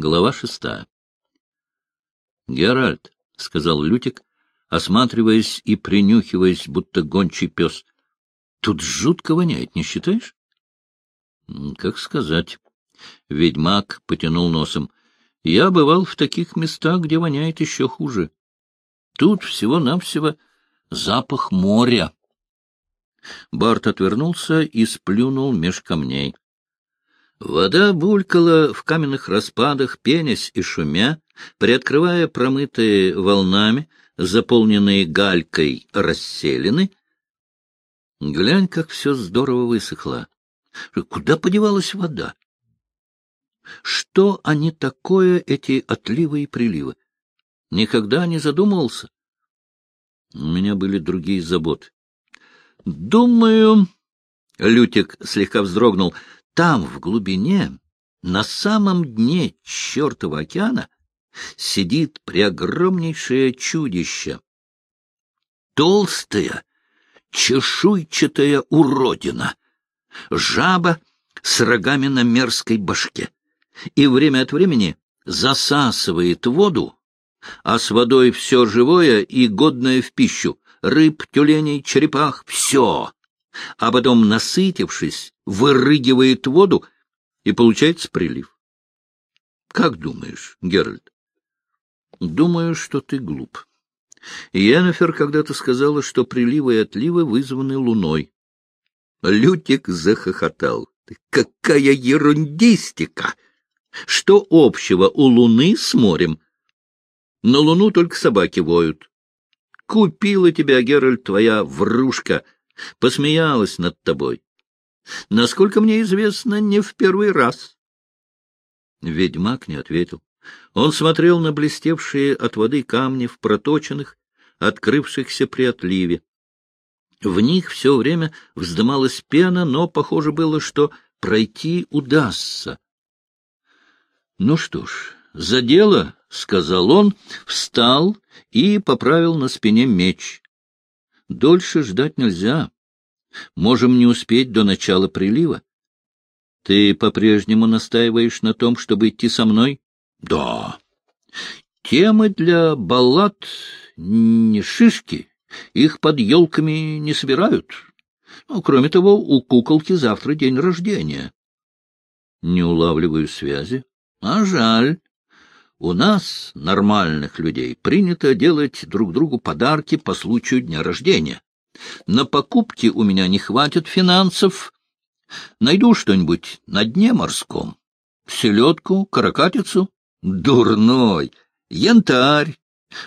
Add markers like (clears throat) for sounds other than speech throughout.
Глава шестая. — Геральт, — сказал Лютик, осматриваясь и принюхиваясь, будто гончий пес, — тут жутко воняет, не считаешь? — Как сказать. Ведьмак потянул носом. — Я бывал в таких местах, где воняет еще хуже. Тут всего-навсего запах моря. Барт отвернулся и сплюнул меж камней. Вода булькала в каменных распадах, пенясь и шумя, приоткрывая промытые волнами, заполненные галькой расселены. Глянь, как все здорово высохло. Куда подевалась вода? Что они такое, эти отливы и приливы? Никогда не задумывался. У меня были другие заботы. Думаю, Лютик слегка вздрогнул, там, в глубине, на самом дне чертова океана, сидит преогромнейшее чудище. Толстая, чешуйчатая уродина, жаба с рогами на мерзкой башке, и время от времени засасывает воду, а с водой все живое и годное в пищу, рыб, тюленей, черепах — все а потом, насытившись, вырыгивает воду, и получается прилив. Как думаешь, Геральт? Думаю, что ты глуп. Йеннефер когда-то сказала, что приливы и отливы вызваны луной. Лютик захохотал. Какая ерундистика! Что общего у луны с морем? На луну только собаки воют. Купила тебя, Геральт, твоя врушка — посмеялась над тобой. Насколько мне известно, не в первый раз. Ведьмак не ответил. Он смотрел на блестевшие от воды камни в проточенных, открывшихся при отливе. В них все время вздымалась пена, но похоже было, что пройти удастся. — Ну что ж, за дело, — сказал он, встал и поправил на спине меч. Дольше ждать нельзя. Можем не успеть до начала прилива. Ты по-прежнему настаиваешь на том, чтобы идти со мной? Да. Темы для баллад не шишки. Их под елками не собирают. Ну, кроме того, у куколки завтра день рождения. Не улавливаю связи. А жаль. У нас, нормальных людей, принято делать друг другу подарки по случаю дня рождения. На покупки у меня не хватит финансов. Найду что-нибудь на дне морском. Селедку, каракатицу. Дурной. Янтарь.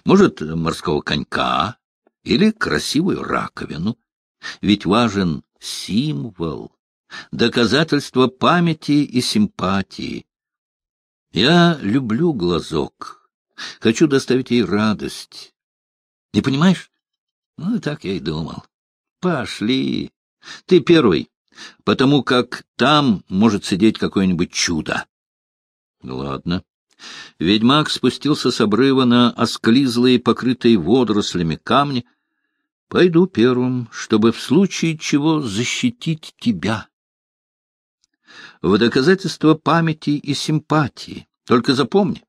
Может, морского конька. Или красивую раковину. Ведь важен символ, доказательство памяти и симпатии. Я люблю глазок, хочу доставить ей радость. Не понимаешь? Ну, так я и думал. Пошли. Ты первый, потому как там может сидеть какое-нибудь чудо. Ладно. Ведьмак спустился с обрыва на осклизлые, покрытые водорослями камни. Пойду первым, чтобы в случае чего защитить тебя в доказательство памяти и симпатии. Только запомни.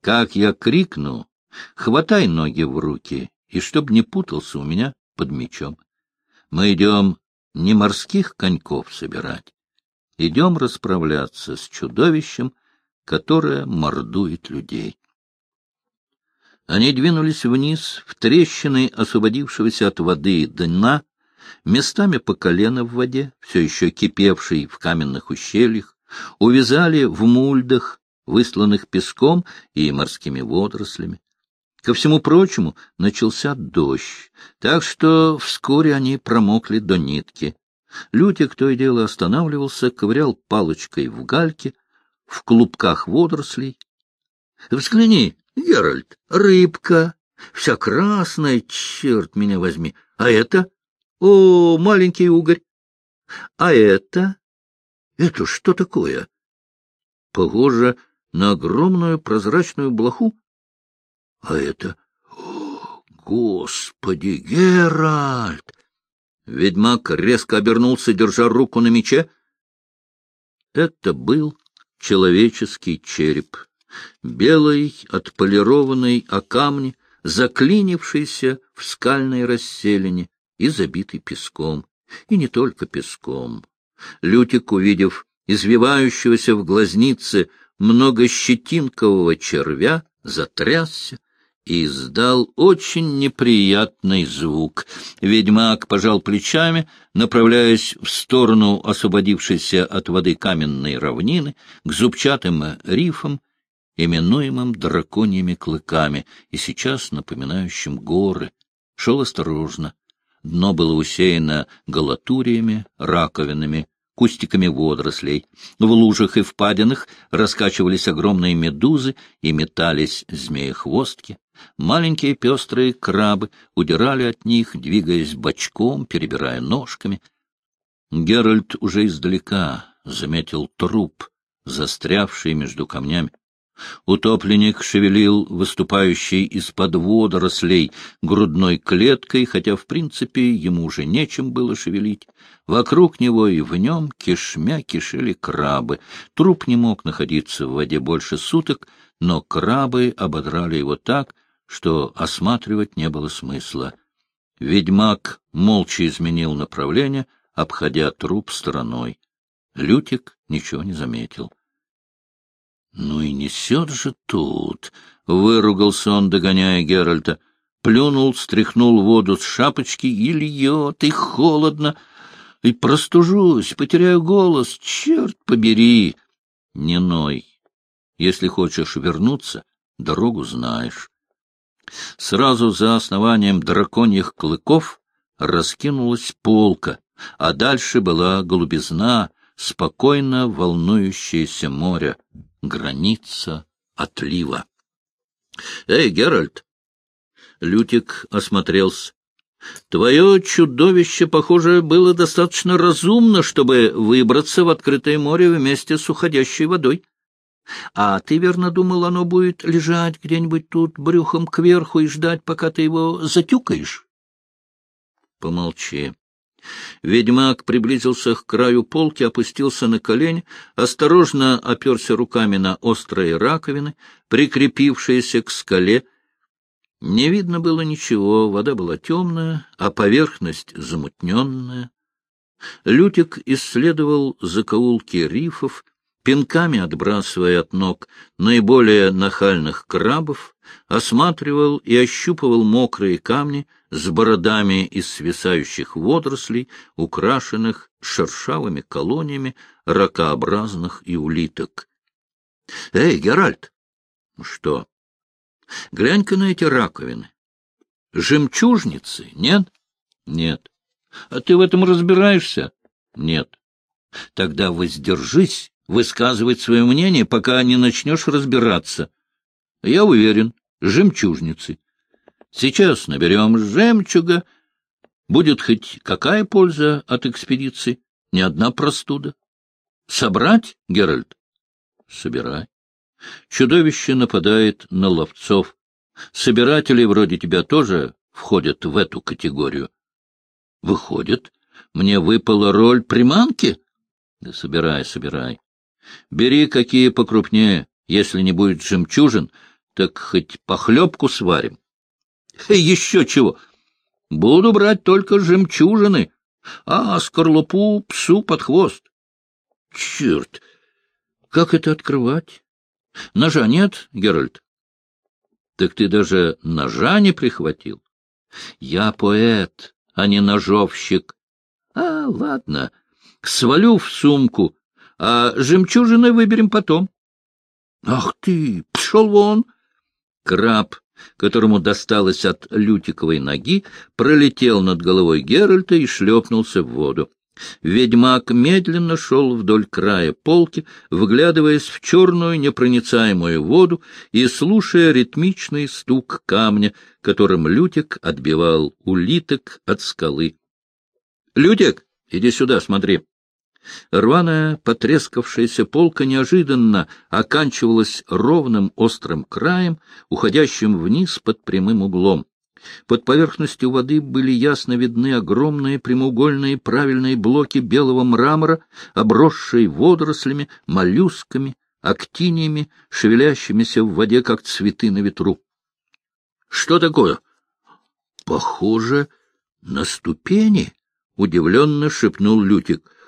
Как я крикну, хватай ноги в руки, и чтоб не путался у меня под мечом. Мы идем не морских коньков собирать, идем расправляться с чудовищем, которое мордует людей. Они двинулись вниз, в трещины освободившегося от воды дна, местами по колено в воде, все еще кипевшей в каменных ущельях, увязали в мульдах, высланных песком и морскими водорослями. Ко всему прочему начался дождь, так что вскоре они промокли до нитки. Лютик то и дело останавливался, ковырял палочкой в гальке, в клубках водорослей. — Взгляни, Геральт, рыбка, вся красная, черт меня возьми. А это о, маленький угорь! А это? Это что такое? Похоже на огромную прозрачную блоху. А это... О, Господи, Геральт! Ведьмак резко обернулся, держа руку на мече. Это был человеческий череп, белый, отполированный о камни, заклинившийся в скальной расселине и забитый песком. И не только песком. Лютик, увидев извивающегося в глазнице многощетинкового червя, затрясся и издал очень неприятный звук. Ведьмак пожал плечами, направляясь в сторону освободившейся от воды каменной равнины, к зубчатым рифам, именуемым драконьими клыками, и сейчас напоминающим горы. Шел осторожно. Дно было усеяно галатуриями, раковинами, кустиками водорослей. В лужах и впадинах раскачивались огромные медузы и метались змеи-хвостки. Маленькие пестрые крабы удирали от них, двигаясь бочком, перебирая ножками. Геральт уже издалека заметил труп, застрявший между камнями. Утопленник шевелил выступающий из-под водорослей грудной клеткой, хотя, в принципе, ему уже нечем было шевелить. Вокруг него и в нем кишмя кишели крабы. Труп не мог находиться в воде больше суток, но крабы ободрали его так, что осматривать не было смысла. Ведьмак молча изменил направление, обходя труп стороной. Лютик ничего не заметил. — Ну и несет же тут! — выругался он, догоняя Геральта. Плюнул, стряхнул воду с шапочки и льет, и холодно. И простужусь, потеряю голос, черт побери! Не ной. Если хочешь вернуться, дорогу знаешь. Сразу за основанием драконьих клыков раскинулась полка, а дальше была голубизна, спокойно волнующееся море граница отлива. — Эй, Геральт! Лютик осмотрелся. — Твое чудовище, похоже, было достаточно разумно, чтобы выбраться в открытое море вместе с уходящей водой. А ты, верно, думал, оно будет лежать где-нибудь тут брюхом кверху и ждать, пока ты его затюкаешь? Помолчи. Ведьмак приблизился к краю полки, опустился на колени, осторожно оперся руками на острые раковины, прикрепившиеся к скале. Не видно было ничего, вода была темная, а поверхность замутненная. Лютик исследовал закоулки рифов, пинками отбрасывая от ног наиболее нахальных крабов, осматривал и ощупывал мокрые камни с бородами из свисающих водорослей, украшенных шершавыми колониями ракообразных и улиток. — Эй, Геральт! — Что? — Глянь-ка на эти раковины. — Жемчужницы, нет? — Нет. — А ты в этом разбираешься? — Нет. — Тогда воздержись высказывать свое мнение, пока не начнешь разбираться. Я уверен, жемчужницы. Сейчас наберем жемчуга. Будет хоть какая польза от экспедиции? Ни одна простуда. Собрать, Геральт? Собирай. Чудовище нападает на ловцов. Собиратели вроде тебя тоже входят в эту категорию. Выходит, мне выпала роль приманки? Да собирай, собирай. Бери какие покрупнее. Если не будет жемчужин, так хоть похлебку сварим. Еще чего? Буду брать только жемчужины, а скорлупу псу под хвост. Черт! Как это открывать? Ножа нет, Геральт? Так ты даже ножа не прихватил? Я поэт, а не ножовщик. А, ладно, свалю в сумку а жемчужины выберем потом. — Ах ты, пшел вон! Краб, которому досталось от лютиковой ноги, пролетел над головой Геральта и шлепнулся в воду. Ведьмак медленно шел вдоль края полки, вглядываясь в черную непроницаемую воду и слушая ритмичный стук камня, которым Лютик отбивал улиток от скалы. — Лютик, иди сюда, смотри. Рваная, потрескавшаяся полка неожиданно оканчивалась ровным острым краем, уходящим вниз под прямым углом. Под поверхностью воды были ясно видны огромные прямоугольные правильные блоки белого мрамора, обросшие водорослями, моллюсками, актиниями, шевелящимися в воде, как цветы на ветру. — Что такое? — Похоже на ступени, — удивленно шепнул Лютик. —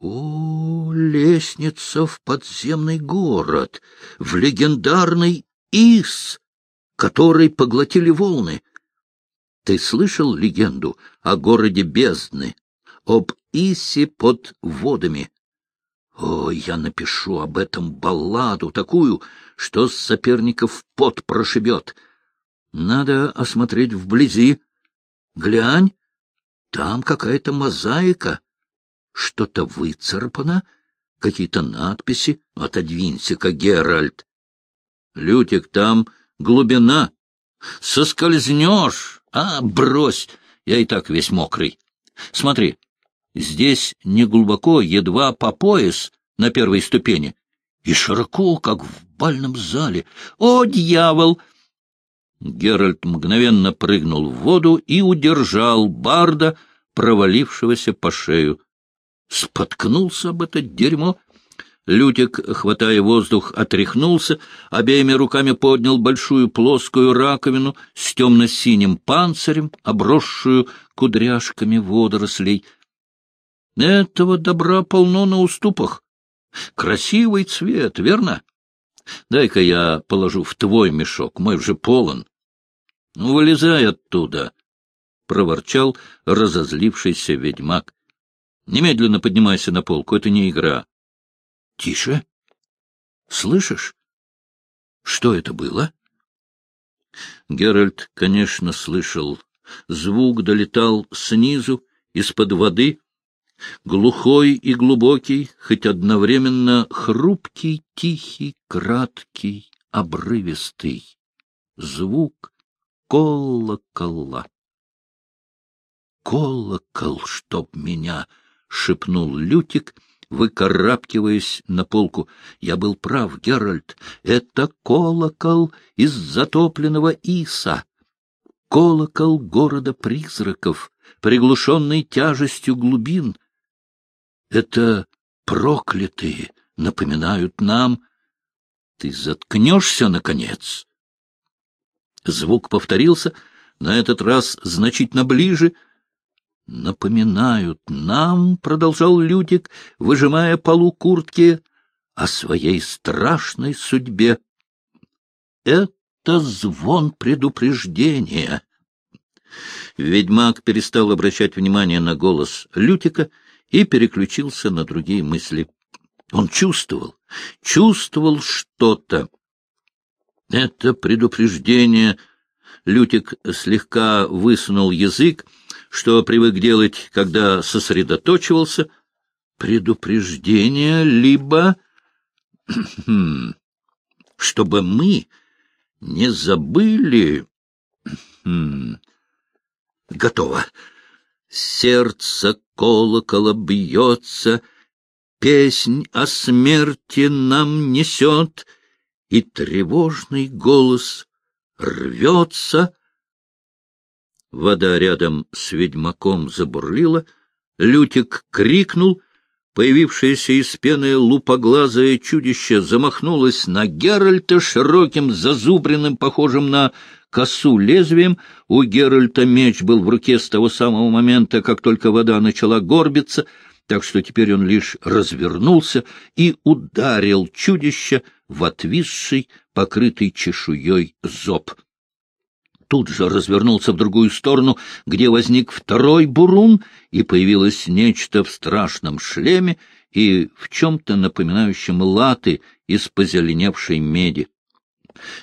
О, лестница в подземный город, в легендарный Ис, который поглотили волны. Ты слышал легенду о городе бездны, об Исе под водами? О, я напишу об этом балладу такую, что с соперников пот прошибет. Надо осмотреть вблизи. Глянь, там какая-то мозаика. Что-то выцарпано, какие-то надписи. Отодвинься-ка, Геральт. Лютик, там глубина. Соскользнешь. А, брось, я и так весь мокрый. Смотри, Здесь не глубоко, едва по пояс на первой ступени, и широко, как в бальном зале. О, дьявол! Геральт мгновенно прыгнул в воду и удержал барда, провалившегося по шею. Споткнулся об это дерьмо. Лютик, хватая воздух, отряхнулся, обеими руками поднял большую плоскую раковину с темно-синим панцирем, обросшую кудряшками водорослей — этого добра полно на уступах. Красивый цвет, верно? Дай-ка я положу в твой мешок, мой уже полон. Ну, вылезай оттуда, — проворчал разозлившийся ведьмак. Немедленно поднимайся на полку, это не игра. Тише. Слышишь? Что это было? Геральт, конечно, слышал. Звук долетал снизу, из-под воды, глухой и глубокий, хоть одновременно хрупкий, тихий, краткий, обрывистый. Звук колокола. «Колокол, чтоб меня!» — шепнул Лютик, выкарабкиваясь на полку. «Я был прав, Геральт. Это колокол из затопленного Иса. Колокол города призраков, приглушенный тяжестью глубин — это проклятые напоминают нам... Ты заткнешься, наконец? Звук повторился, на этот раз значительно ближе. Напоминают нам, — продолжал Лютик, выжимая полу куртки, — о своей страшной судьбе. Это звон предупреждения. Ведьмак перестал обращать внимание на голос Лютика — и переключился на другие мысли. Он чувствовал, чувствовал что-то. Это предупреждение. Лютик слегка высунул язык, что привык делать, когда сосредоточивался. Предупреждение, либо... (clears throat) чтобы мы не забыли... (clears throat) Готово. Сердце колокола бьется, Песнь о смерти нам несет, И тревожный голос рвется. Вода рядом с ведьмаком забурлила, Лютик крикнул, Появившееся из пены лупоглазое чудище замахнулось на Геральта широким зазубренным, похожим на косу лезвием. У Геральта меч был в руке с того самого момента, как только вода начала горбиться, так что теперь он лишь развернулся и ударил чудище в отвисший, покрытый чешуей зоб. Тут же развернулся в другую сторону, где возник второй бурун, и появилось нечто в страшном шлеме и в чем-то напоминающем латы из позеленевшей меди.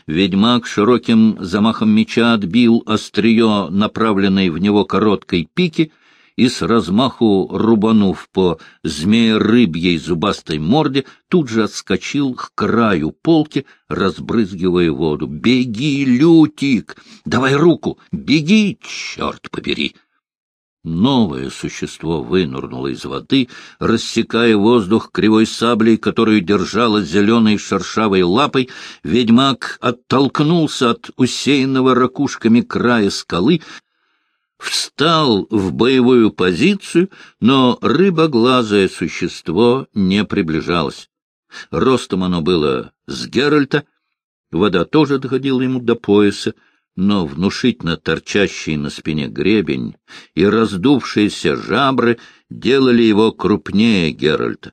Ведьмак широким замахом меча отбил острие, направленной в него короткой пики, и с размаху рубанув по змея-рыбьей зубастой морде, тут же отскочил к краю полки, разбрызгивая воду. «Беги, Лютик! Давай руку! Беги, черт побери!» Новое существо вынурнуло из воды, рассекая воздух кривой саблей, которую держала зеленой шершавой лапой. Ведьмак оттолкнулся от усеянного ракушками края скалы, встал в боевую позицию, но рыбоглазое существо не приближалось. Ростом оно было с Геральта, вода тоже доходила ему до пояса, но внушительно торчащий на спине гребень и раздувшиеся жабры делали его крупнее Геральта.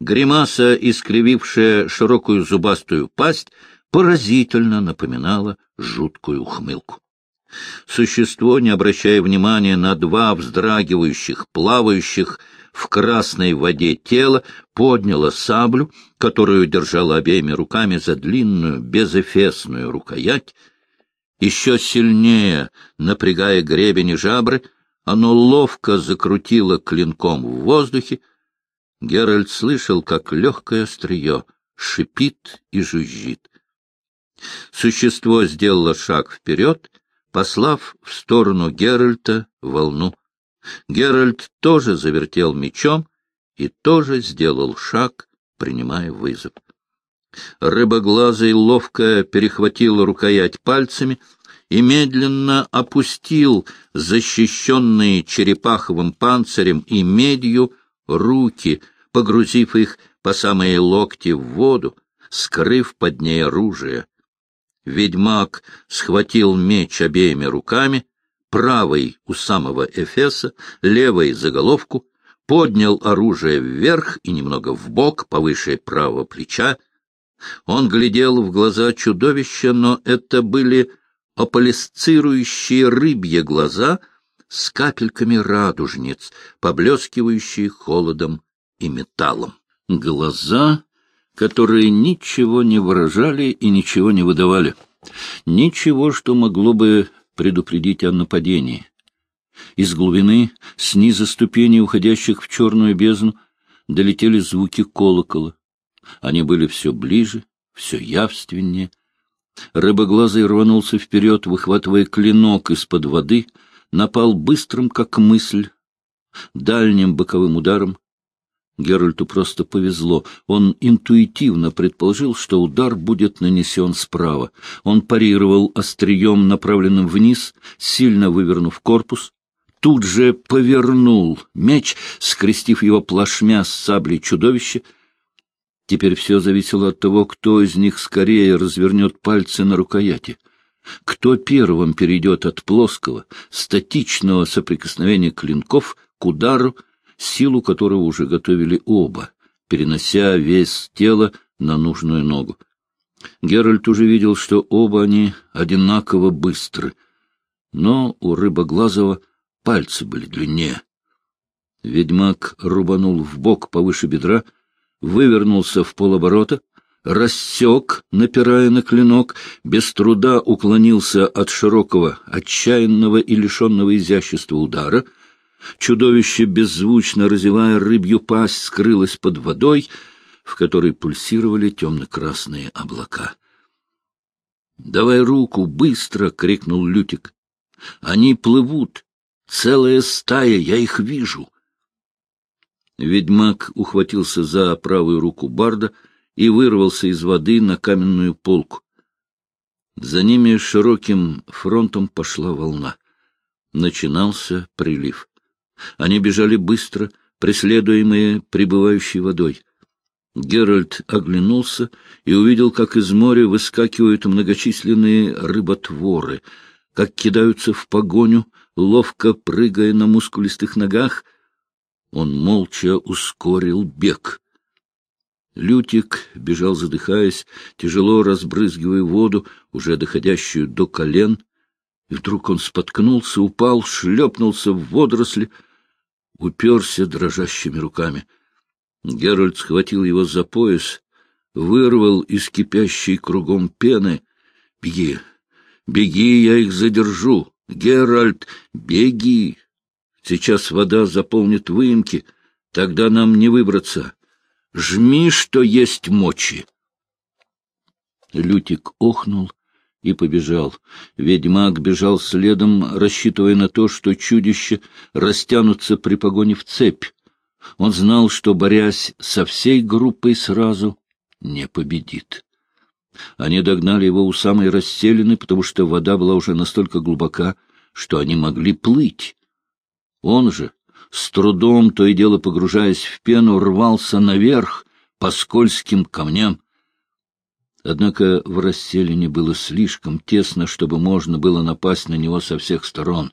Гримаса, искривившая широкую зубастую пасть, поразительно напоминала жуткую ухмылку. Существо, не обращая внимания на два вздрагивающих, плавающих в красной воде тела, подняло саблю, которую держало обеими руками за длинную, безэфесную рукоять. Еще сильнее, напрягая гребень и жабры, оно ловко закрутило клинком в воздухе. Геральт слышал, как легкое острие шипит и жужжит. Существо сделало шаг вперед, послав в сторону Геральта волну. Геральт тоже завертел мечом и тоже сделал шаг, принимая вызов. Рыбоглазый ловко перехватил рукоять пальцами и медленно опустил защищенные черепаховым панцирем и медью руки, погрузив их по самые локти в воду, скрыв под ней оружие. Ведьмак схватил меч обеими руками, правой у самого Эфеса, левой за головку, поднял оружие вверх и немного вбок, повыше правого плеча. Он глядел в глаза чудовища, но это были аполисцирующие рыбьи глаза с капельками радужниц, поблескивающие холодом и металлом. Глаза которые ничего не выражали и ничего не выдавали. Ничего, что могло бы предупредить о нападении. Из глубины, снизу ступеней, уходящих в черную бездну, долетели звуки колокола. Они были все ближе, все явственнее. Рыбоглазый рванулся вперед, выхватывая клинок из-под воды, напал быстрым, как мысль, дальним боковым ударом, Геральту просто повезло. Он интуитивно предположил, что удар будет нанесен справа. Он парировал острием, направленным вниз, сильно вывернув корпус. Тут же повернул меч, скрестив его плашмя с саблей чудовища. Теперь все зависело от того, кто из них скорее развернет пальцы на рукояти. Кто первым перейдет от плоского, статичного соприкосновения клинков к удару, силу которого уже готовили оба, перенося вес тела на нужную ногу. Геральт уже видел, что оба они одинаково быстры, но у Рыбоглазого пальцы были длиннее. Ведьмак рубанул в бок повыше бедра, вывернулся в полоборота, рассек, напирая на клинок, без труда уклонился от широкого, отчаянного и лишенного изящества удара — Чудовище, беззвучно разевая рыбью пасть, скрылось под водой, в которой пульсировали темно-красные облака. — Давай руку, быстро! — крикнул Лютик. — Они плывут. Целая стая, я их вижу. Ведьмак ухватился за правую руку Барда и вырвался из воды на каменную полку. За ними широким фронтом пошла волна. Начинался прилив. Они бежали быстро, преследуемые прибывающей водой. Геральт оглянулся и увидел, как из моря выскакивают многочисленные рыботворы, как кидаются в погоню, ловко прыгая на мускулистых ногах. Он молча ускорил бег. Лютик бежал, задыхаясь, тяжело разбрызгивая воду, уже доходящую до колен, и вдруг он споткнулся, упал, шлепнулся в водоросли, уперся дрожащими руками. Геральт схватил его за пояс, вырвал из кипящей кругом пены. — Беги, беги, я их задержу. Геральт, беги. Сейчас вода заполнит выемки, тогда нам не выбраться. Жми, что есть мочи. Лютик охнул и побежал. Ведьмак бежал следом, рассчитывая на то, что чудище растянутся при погоне в цепь. Он знал, что, борясь со всей группой сразу, не победит. Они догнали его у самой расселены, потому что вода была уже настолько глубока, что они могли плыть. Он же, с трудом, то и дело погружаясь в пену, рвался наверх, по скользким камням. Однако в расселине было слишком тесно, чтобы можно было напасть на него со всех сторон.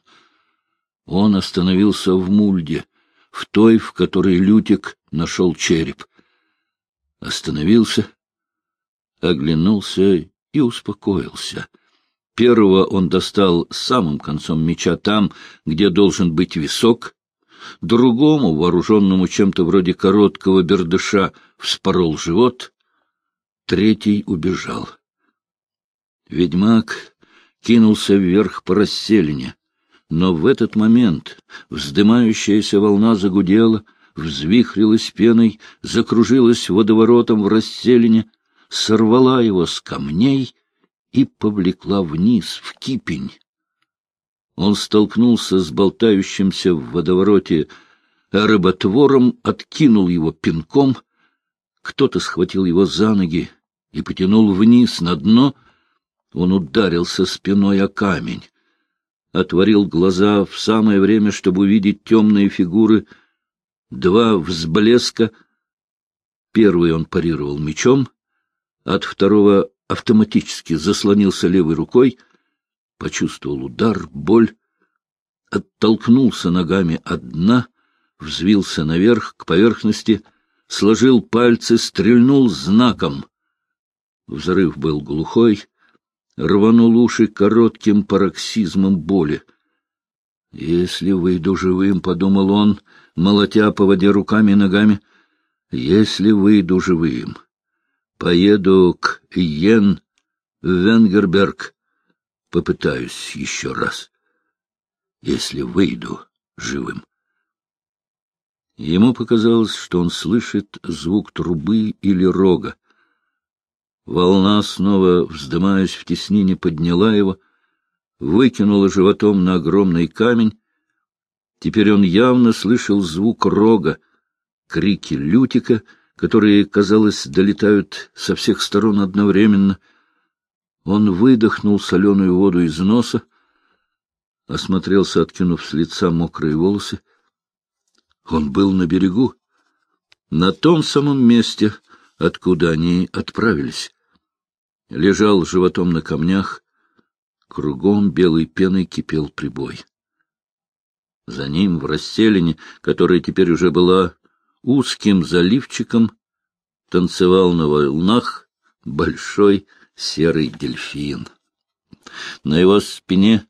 Он остановился в мульде, в той, в которой Лютик нашел череп. Остановился, оглянулся и успокоился. Первого он достал самым концом меча там, где должен быть висок, другому, вооруженному чем-то вроде короткого бердыша, вспорол живот, третий убежал. Ведьмак кинулся вверх по расселине, но в этот момент вздымающаяся волна загудела, взвихрилась пеной, закружилась водоворотом в расселине, сорвала его с камней и повлекла вниз, в кипень. Он столкнулся с болтающимся в водовороте рыботвором, откинул его пинком. Кто-то схватил его за ноги и потянул вниз на дно. Он ударился спиной о камень. Отворил глаза в самое время, чтобы увидеть темные фигуры. Два взблеска. Первый он парировал мечом, от второго автоматически заслонился левой рукой — почувствовал удар, боль, оттолкнулся ногами от дна, взвился наверх, к поверхности, сложил пальцы, стрельнул знаком. Взрыв был глухой, рванул уши коротким пароксизмом боли. «Если выйду живым», — подумал он, молотя по воде руками и ногами, — «если выйду живым, поеду к Йен Венгерберг, попытаюсь еще раз, если выйду живым. Ему показалось, что он слышит звук трубы или рога. Волна, снова вздымаясь в теснине, подняла его, выкинула животом на огромный камень. Теперь он явно слышал звук рога, крики лютика, которые, казалось, долетают со всех сторон одновременно — он выдохнул соленую воду из носа, осмотрелся, откинув с лица мокрые волосы. Он был на берегу, на том самом месте, откуда они отправились. Лежал животом на камнях, кругом белой пеной кипел прибой. За ним, в расселине, которая теперь уже была узким заливчиком, танцевал на волнах большой серый дельфин. На его спине,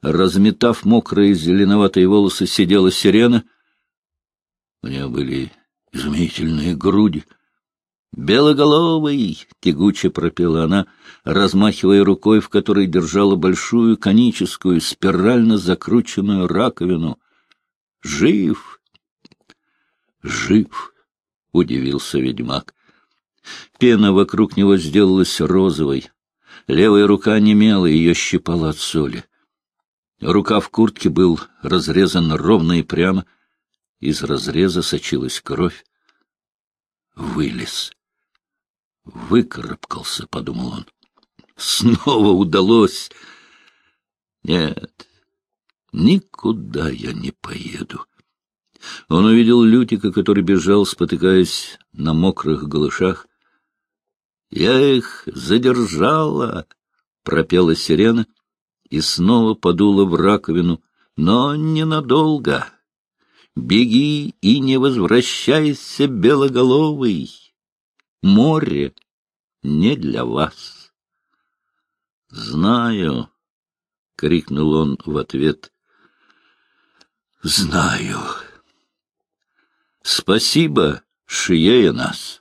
разметав мокрые зеленоватые волосы, сидела сирена. У нее были изумительные груди. «Белоголовый!» — тягуче пропела она, размахивая рукой, в которой держала большую коническую, спирально закрученную раковину. «Жив!» «Жив!» — удивился ведьмак. Пена вокруг него сделалась розовой. Левая рука немела, ее щипала от соли. Рука в куртке был разрезан ровно и прямо. Из разреза сочилась кровь. Вылез. Выкарабкался, — подумал он. Снова удалось. Нет, никуда я не поеду. Он увидел Лютика, который бежал, спотыкаясь на мокрых голышах. Я их задержала, — пропела сирена и снова подула в раковину, но ненадолго. Беги и не возвращайся, белоголовый. Море не для вас. — Знаю, — крикнул он в ответ. — Знаю. Спасибо, шиея нас.